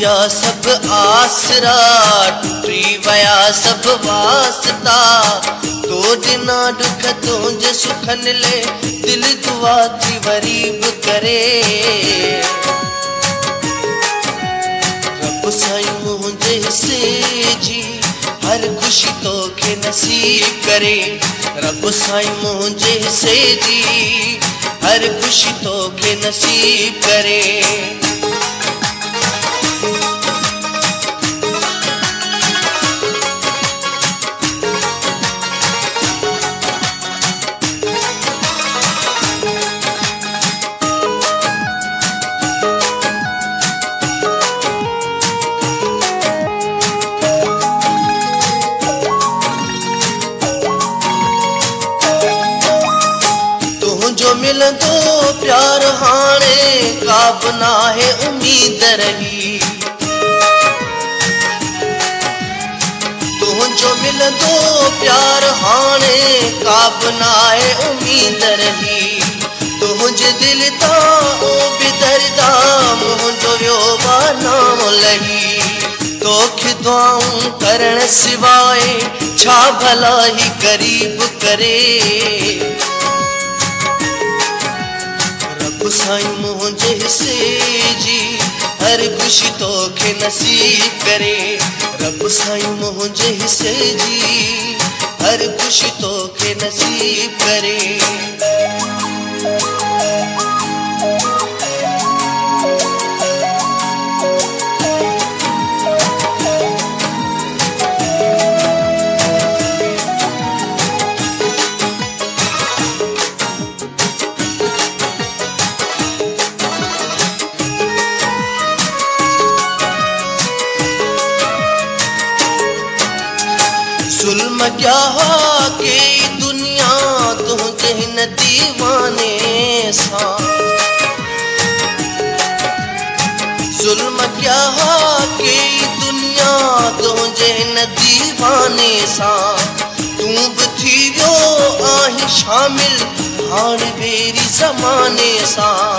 گیا سب آسرا، ٹوٹی ویا سب واسطا تو جنا دکھ تو جے سکھن لے، دل دعا تھی وریب کرے۔ رب سائیں مجھے سے جی ہر خوشی تو کے نصیب کرے۔ رب سائیں مجھے سے جی ہر خوشی تو کے نصیب کرے۔ ملندو پيار هاڻي ڪا به ناهي اميد رهي. تنهنجو ملندو پيار هاڻي ڪا به ناهي اميد رهي. تنهنجي دل تان به دردا منهنجو ويو نام لهي. توکي دعائون ڪرڻ سواي ڇا ڀلا هي غريب ڪري گسائی مجھے سے جی ہر خوشی تو کے نصیب کرے۔ رب سائی مجھے سے جی ہر خوشی تو کے نصیب کرے۔ ظلم کیا ہو کہ دنیا تو کہنا دیوانے سا؟ ظلم کیا ہو کہ دنیا تو جہن دیوانے سا؟ تم تھی جو آہیں شامل، ہار بیری زمانے سا؟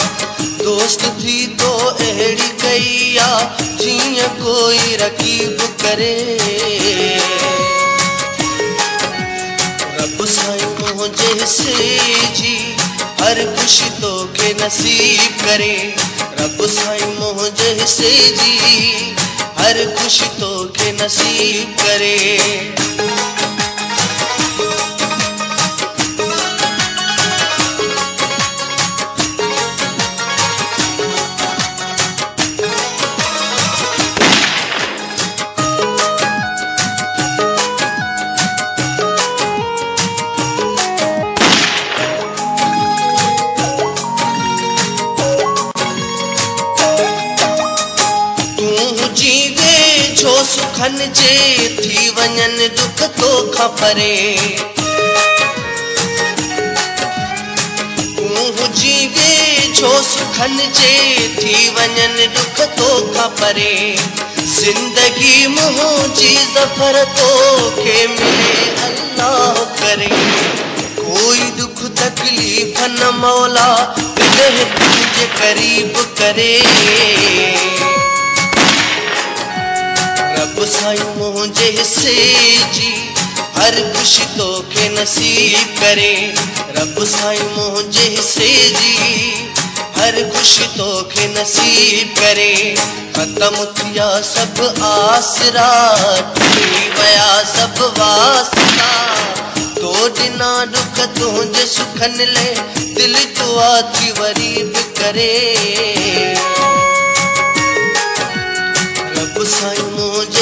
دوست تھی تو اہڑی گیا جی کوئی رقیب کرے۔ جی ہر خوشی تو کے نصیب کرے۔ رب سائی موج سے جی ہر خوشی تو کے نصیب کرے۔ کفن جے تھی ونن دکھ تو کھپرے اوہ جیوے جو سکھن جے تھی ونن دکھ تو کھپرے زندگی مہو جی زفر تو کے ملے اللہ کرے کوئی دکھ تکلیفن مولا دلہ تجھے قریب کرے موسیقی مجھے سے جی ہر خوش تو کے نصیب کرے۔ رب سائی مجھے سے جی ہر خوش تو کے نصیب کرے۔ ختم کیا سب آسرا ویا سب واسطہ۔ تو ڈنا دکھ تجھے سکھن لے، دل تو آتی وریب کرے۔ رب سائی